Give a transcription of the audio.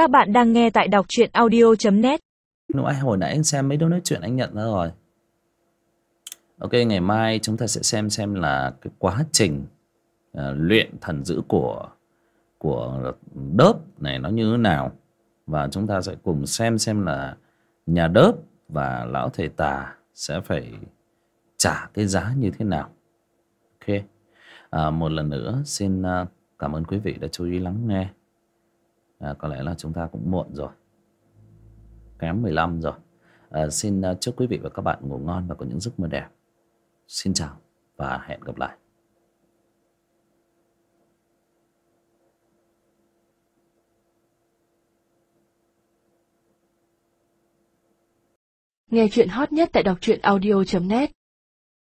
Các bạn đang nghe tại đọc truyện audio.net Lúc hồi nãy anh xem mấy đứa nói chuyện anh nhận ra rồi. Ok ngày mai chúng ta sẽ xem xem là cái quá trình uh, luyện thần dữ của của đớp này nó như thế nào. Và chúng ta sẽ cùng xem xem là nhà đớp và lão thầy tà sẽ phải trả cái giá như thế nào. Ok. À, một lần nữa xin uh, cảm ơn quý vị đã chú ý lắng nghe à, có lẽ là chúng ta cũng muộn rồi. Kém 15 rồi. À, xin à, chúc quý vị và các bạn ngủ ngon và có những giấc mơ đẹp. Xin chào và hẹn gặp lại. Nghe chuyện hot nhất tại đọc truyện audio.net